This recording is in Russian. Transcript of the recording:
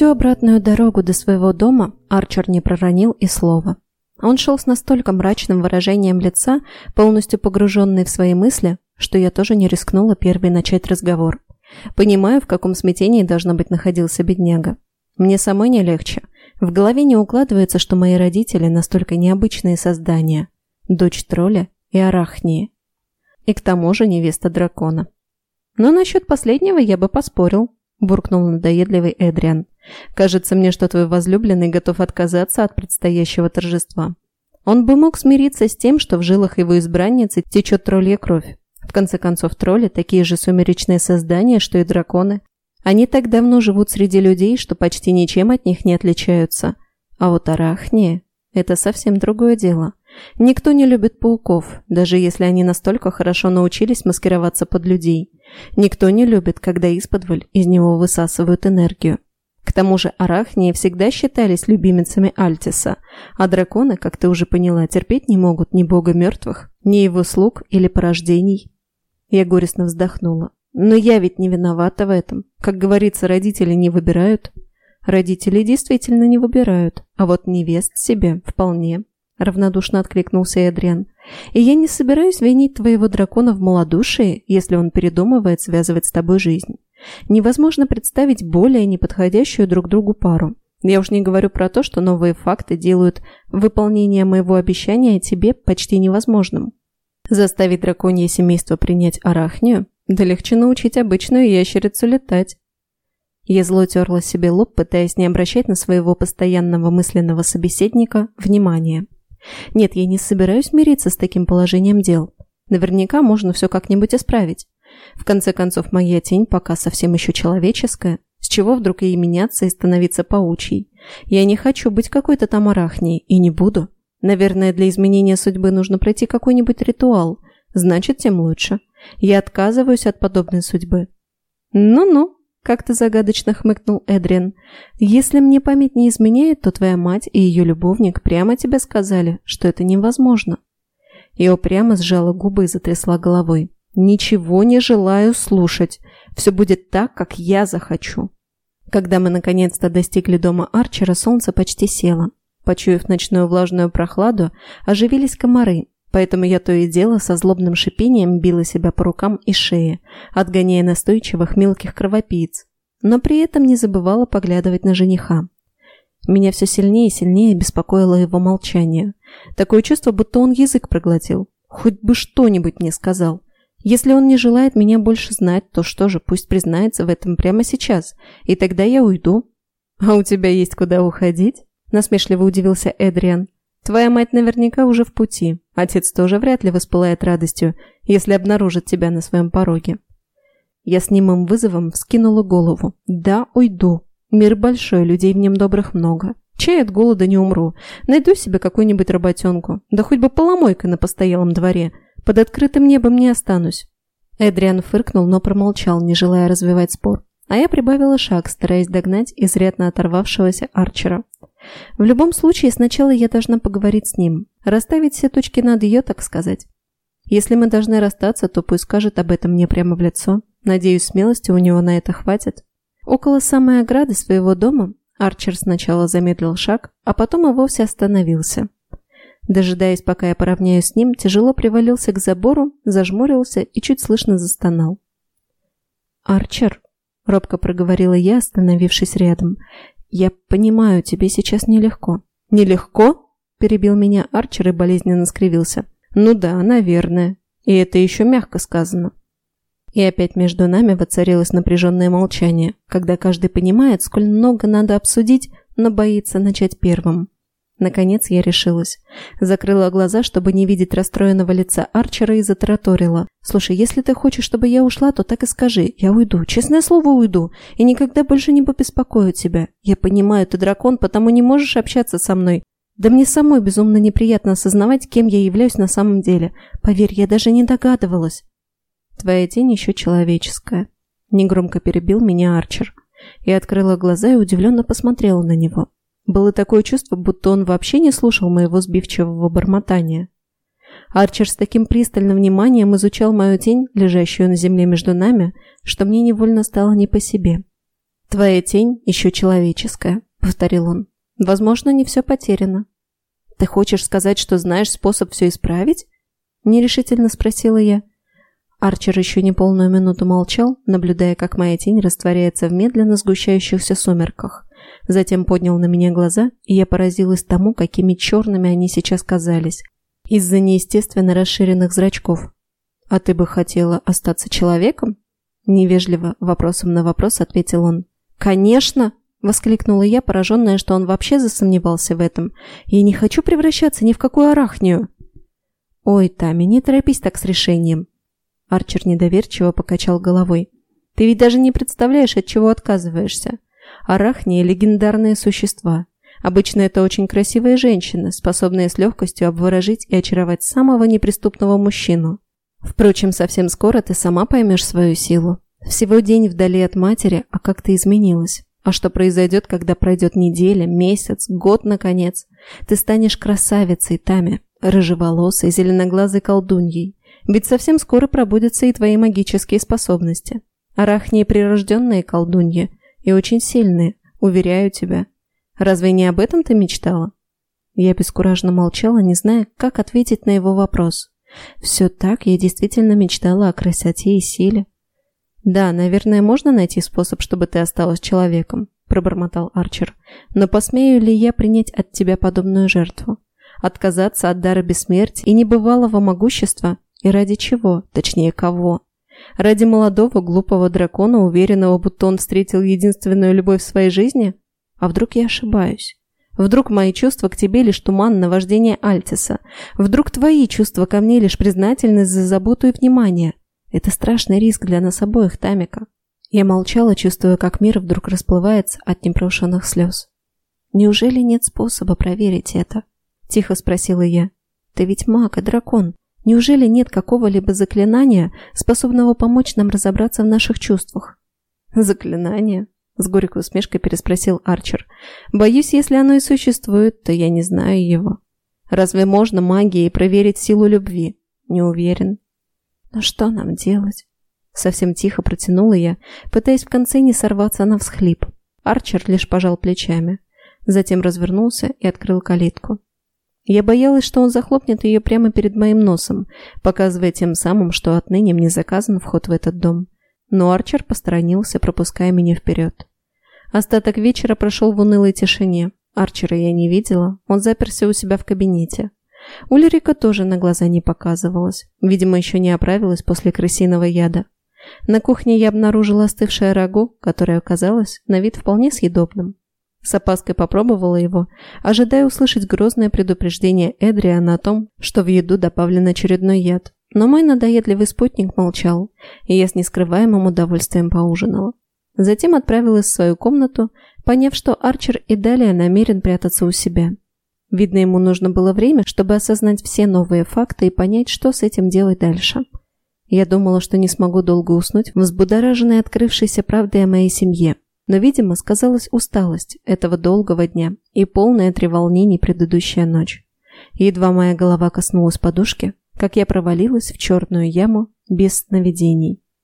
Всю обратную дорогу до своего дома Арчер не проронил и слова. Он шел с настолько мрачным выражением лица, полностью погруженный в свои мысли, что я тоже не рискнула первой начать разговор. Понимаю, в каком смятении, должно быть, находился бедняга. Мне самой не легче. В голове не укладывается, что мои родители настолько необычные создания. Дочь тролля и арахнии. И к тому же невеста дракона. Но насчет последнего я бы поспорил, буркнул надоедливый Эдриан. Кажется мне, что твой возлюбленный готов отказаться от предстоящего торжества. Он бы мог смириться с тем, что в жилах его избранницы течет троллья кровь. В конце концов, тролли – такие же сумеречные создания, что и драконы. Они так давно живут среди людей, что почти ничем от них не отличаются. А вот арахнии – это совсем другое дело. Никто не любит пауков, даже если они настолько хорошо научились маскироваться под людей. Никто не любит, когда исподволь из него высасывают энергию. К тому же арахнии всегда считались любимицами Альтиса, а драконы, как ты уже поняла, терпеть не могут ни бога мертвых, ни его слуг или порождений. Я горестно вздохнула. Но я ведь не виновата в этом. Как говорится, родители не выбирают. Родители действительно не выбирают, а вот невест себе вполне. Равнодушно откликнулся Эдриан. И я не собираюсь винить твоего дракона в малодушии, если он передумывает связывать с тобой жизнь. Невозможно представить более неподходящую друг другу пару. Я уж не говорю про то, что новые факты делают выполнение моего обещания тебе почти невозможным. Заставить драконье семейство принять арахнию? Да легче научить обычную ящерицу летать. Я зло терла себе лоб, пытаясь не обращать на своего постоянного мысленного собеседника внимания. Нет, я не собираюсь мириться с таким положением дел. Наверняка можно все как-нибудь исправить. В конце концов, моя тень пока совсем еще человеческая. С чего вдруг ей меняться и становиться паучьей? Я не хочу быть какой-то там арахней, и не буду. Наверное, для изменения судьбы нужно пройти какой-нибудь ритуал. Значит, тем лучше. Я отказываюсь от подобной судьбы. Ну-ну, как-то загадочно хмыкнул Эдриан. Если мне память не изменяет, то твоя мать и ее любовник прямо тебе сказали, что это невозможно. Я упрямо сжала губы и затрясла головой. Ничего не желаю слушать. Все будет так, как я захочу. Когда мы наконец-то достигли дома Арчера, солнце почти село. Почуяв ночную влажную прохладу, оживились комары, поэтому я то и дело со злобным шипением била себя по рукам и шее, отгоняя настойчивых мелких кровопийц, но при этом не забывала поглядывать на жениха. Меня все сильнее и сильнее беспокоило его молчание. Такое чувство, будто он язык проглотил. Хоть бы что-нибудь мне сказал. Если он не желает меня больше знать, то что же, пусть признается в этом прямо сейчас, и тогда я уйду. А у тебя есть куда уходить? Насмешливо удивился Эдриан. Твоя мать наверняка уже в пути. Отец тоже вряд ли воспылает радостью, если обнаружит тебя на своем пороге. Я с немым вызовом вскинула голову. Да, уйду. Мир большой, людей в нем добрых много. Чай от голода не умру. Найду себе какую-нибудь работенку. Да хоть бы поломойкой на постоялом дворе. Под открытым небом не останусь. Эдриан фыркнул, но промолчал, не желая развивать спор. А я прибавила шаг, стараясь догнать изрядно оторвавшегося Арчера. В любом случае, сначала я должна поговорить с ним, расставить все точки над ее, так сказать. Если мы должны расстаться, то пусть скажет об этом мне прямо в лицо. Надеюсь, смелости у него на это хватит. Около самой ограды своего дома Арчер сначала замедлил шаг, а потом и вовсе остановился. Дожидаясь, пока я поравняюсь с ним, тяжело привалился к забору, зажмурился и чуть слышно застонал. «Арчер», — робко проговорила я, остановившись рядом, «Я понимаю, тебе сейчас нелегко». «Нелегко?» – перебил меня Арчер и болезненно скривился. «Ну да, наверное. И это еще мягко сказано». И опять между нами воцарилось напряженное молчание, когда каждый понимает, сколь много надо обсудить, но боится начать первым. Наконец я решилась. Закрыла глаза, чтобы не видеть расстроенного лица Арчера и затараторила. «Слушай, если ты хочешь, чтобы я ушла, то так и скажи. Я уйду. Честное слово, уйду. И никогда больше не побеспокою тебя. Я понимаю, ты дракон, потому не можешь общаться со мной. Да мне самой безумно неприятно осознавать, кем я являюсь на самом деле. Поверь, я даже не догадывалась». «Твоя тень еще человеческая», – негромко перебил меня Арчер. Я открыла глаза и удивленно посмотрела на него. Было такое чувство, будто он вообще не слушал моего сбивчивого бормотания. Арчер с таким пристальным вниманием изучал мою тень, лежащую на земле между нами, что мне невольно стало не по себе. «Твоя тень еще человеческая», — повторил он. «Возможно, не все потеряно». «Ты хочешь сказать, что знаешь способ все исправить?» — нерешительно спросила я. Арчер еще не полную минуту молчал, наблюдая, как моя тень растворяется в медленно сгущающихся сумерках. Затем поднял на меня глаза, и я поразилась тому, какими черными они сейчас казались, из-за неестественно расширенных зрачков. «А ты бы хотела остаться человеком?» Невежливо, вопросом на вопрос ответил он. «Конечно!» – воскликнула я, пораженная, что он вообще засомневался в этом. «Я не хочу превращаться ни в какую арахнию!» «Ой, Тами, не торопись так с решением!» Арчер недоверчиво покачал головой. «Ты ведь даже не представляешь, от чего отказываешься. Арахнии – легендарные существа. Обычно это очень красивые женщины, способные с легкостью обворожить и очаровать самого неприступного мужчину. Впрочем, совсем скоро ты сама поймешь свою силу. Всего день вдали от матери, а как ты изменилась. А что произойдет, когда пройдет неделя, месяц, год, наконец? Ты станешь красавицей, Тами, рыжеволосой, зеленоглазой колдуньей. Ведь совсем скоро пробудятся и твои магические способности. Арахнии прирожденные колдуньи и очень сильные, уверяю тебя. Разве не об этом ты мечтала? Я бескуражно молчала, не зная, как ответить на его вопрос. Все так, я действительно мечтала о красоте и силе. «Да, наверное, можно найти способ, чтобы ты осталась человеком», – пробормотал Арчер. «Но посмею ли я принять от тебя подобную жертву? Отказаться от дара бессмертия и небывалого могущества? И ради чего? Точнее, кого? Ради молодого глупого дракона, уверенного, будто он встретил единственную любовь в своей жизни? А вдруг я ошибаюсь?» Вдруг мои чувства к тебе лишь туман наваждение Альтиса. Вдруг твои чувства ко мне лишь признательность за заботу и внимание. Это страшный риск для нас обоих, Тамика. Я молчала, чувствуя, как мир вдруг расплывается от непрошенных слез. «Неужели нет способа проверить это?» – тихо спросила я. «Ты ведь маг и дракон. Неужели нет какого-либо заклинания, способного помочь нам разобраться в наших чувствах?» «Заклинание?» С горькой усмешкой переспросил Арчер. «Боюсь, если оно и существует, то я не знаю его. Разве можно магией проверить силу любви? Не уверен». «Но что нам делать?» Совсем тихо протянула я, пытаясь в конце не сорваться на всхлип. Арчер лишь пожал плечами. Затем развернулся и открыл калитку. Я боялась, что он захлопнет ее прямо перед моим носом, показывая тем самым, что отныне мне заказан вход в этот дом. Но Арчер посторонился, пропуская меня вперед. Остаток вечера прошел в унылой тишине. Арчера я не видела, он заперся у себя в кабинете. Ульрика тоже на глаза не показывалась. Видимо, еще не оправилась после крысиного яда. На кухне я обнаружила остывшее рагу, которое оказалось на вид вполне съедобным. С опаской попробовала его, ожидая услышать грозное предупреждение Эдриана о том, что в еду добавлен очередной яд. Но мой надоедливый спутник молчал, и я с нескрываемым удовольствием поужинала. Затем отправилась в свою комнату, поняв, что Арчер и далее намерен прятаться у себя. Видно, ему нужно было время, чтобы осознать все новые факты и понять, что с этим делать дальше. Я думала, что не смогу долго уснуть, взбудораженной открывшейся правдой о моей семье. Но, видимо, сказалась усталость этого долгого дня и полная треволнений предыдущая ночь. едва моя голова коснулась подушки, как я провалилась в черную яму без сновидений.